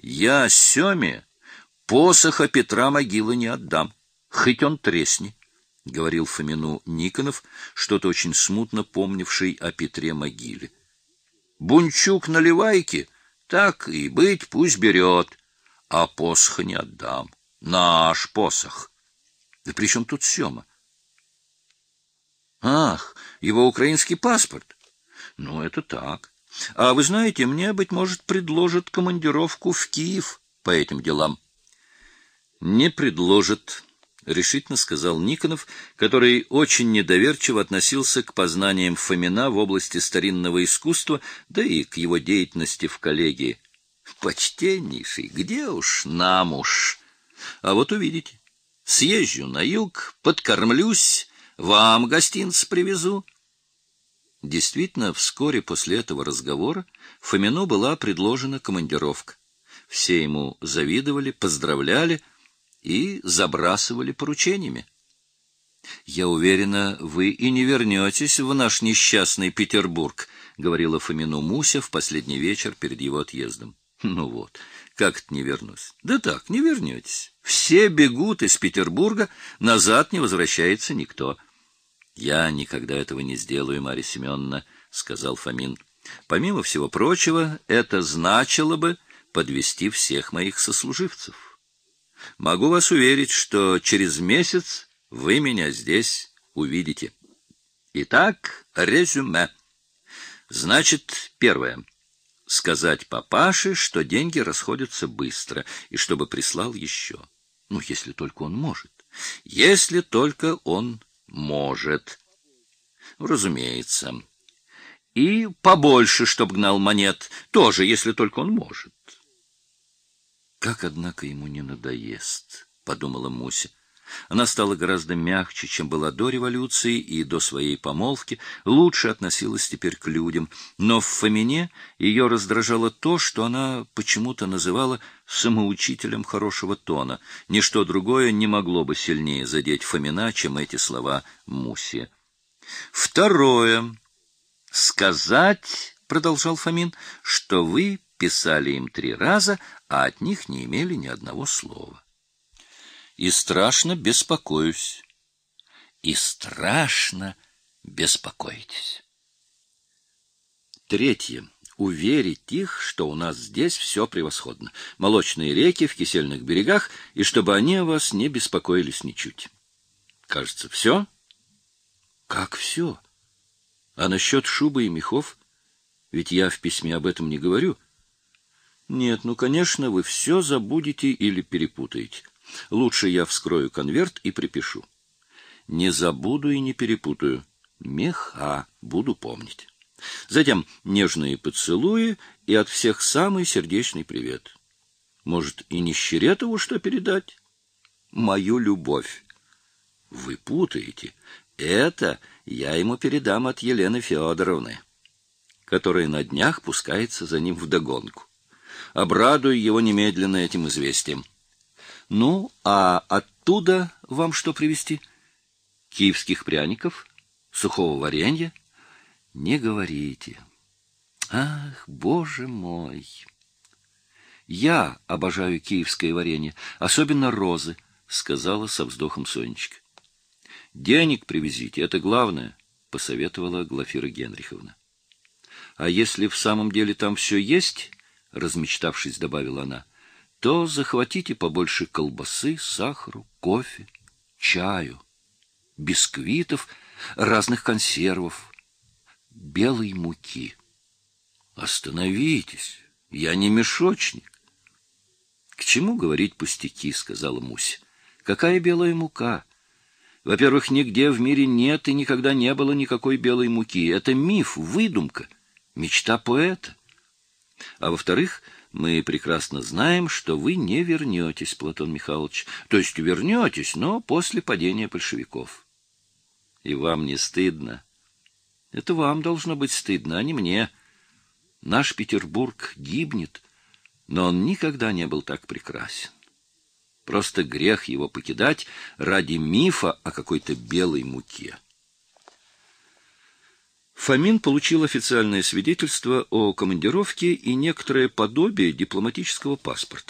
Я Семе посоха Петра могилы не отдам, хоть он тресни, — говорил Фомину Никонов, что-то очень смутно помнивший о Петре могиле. Бунчук наливайки, так и быть, пусть берет, а посоха не отдам. Наш посох. Да при чем тут Сема? Ах, его украинский паспорт. Ну, это так. А вы знаете, мне, быть может, предложат командировку в Киев по этим делам. Не предложат, решительно сказал Никонов, который очень недоверчиво относился к познаниям Фомина в области старинного искусства, да и к его деятельности в коллегии. Почтеннейший, где уж нам уж. А вот увидите. Съезжу на юг, подкормлюсь, вам гостинц привезу. Действительно, вскоре после этого разговора Фомину была предложена командировка. Все ему завидовали, поздравляли и забрасывали поручениями. «Я уверена, вы и не вернетесь в наш несчастный Петербург», — говорила Фомину Муся в последний вечер перед его отъездом. «Ну вот, как это не вернусь? Да так, не вернетесь. Все бегут из Петербурга, назад не возвращается никто». Я никогда этого не сделаю, Марья Семеновна, сказал Фомин. Помимо всего прочего, это значило бы подвести всех моих сослуживцев. Могу вас уверить, что через месяц вы меня здесь увидите. Итак, резюме. Значит, первое. Сказать папаше, что деньги расходятся быстро, и чтобы прислал еще. Ну, если только он может. Если только он может. Разумеется. И побольше, чтоб гнал монет, тоже, если только он может. Как, однако, ему не надоест, подумала Муся. Она стала гораздо мягче, чем была до революции и до своей помолвки, лучше относилась теперь к людям, но в Фомине ее раздражало то, что она почему-то называла самоучителем хорошего тона. Ничто другое не могло бы сильнее задеть Фомина, чем эти слова Муси. Второе. Сказать, продолжал Фомин, что вы писали им три раза, а от них не имели ни одного слова и страшно беспокоюсь. И страшно беспокоитесь. Третье. Уверить их, что у нас здесь все превосходно. Молочные реки в кисельных берегах, и чтобы они о вас не беспокоились ничуть. Кажется, все? Как все? А насчет шубы и мехов? Ведь я в письме об этом не говорю. Нет, ну, конечно, вы все забудете или перепутаете. Лучше я вскрою конверт и припишу. Не забуду и не перепутаю. Меха буду помнить. Затем нежные поцелуи и от всех самый сердечный привет. Может, и не Щеретову что передать? Мою любовь. Вы путаете. Это я ему передам от Елены Федоровны, которая на днях пускается за ним вдогонку. Обрадую его немедленно этим известием. Ну, а оттуда вам что привезти? Киевских пряников? Сухого варенья? Не говорите. Ах, боже мой! Я обожаю киевское варенье, особенно розы, сказала со вздохом Сонечка. Денег привезите, это главное, посоветовала Глафира Генриховна. А если в самом деле там все есть, размечтавшись, добавила она, — то захватите побольше колбасы, сахару, кофе, чаю, бисквитов, разных консервов, белой муки. Остановитесь, я не мешочник. К чему говорить пустяки, сказала Муся. Какая белая мука? Во-первых, нигде в мире нет и никогда не было никакой белой муки. Это миф, выдумка, мечта поэта. А во-вторых, мы прекрасно знаем, что вы не вернетесь, Платон Михайлович. То есть вернетесь, но после падения большевиков. И вам не стыдно? Это вам должно быть стыдно, а не мне. Наш Петербург гибнет, но он никогда не был так прекрасен. Просто грех его покидать ради мифа о какой-то белой муке. Фомин получил официальное свидетельство о командировке и некоторое подобие дипломатического паспорта.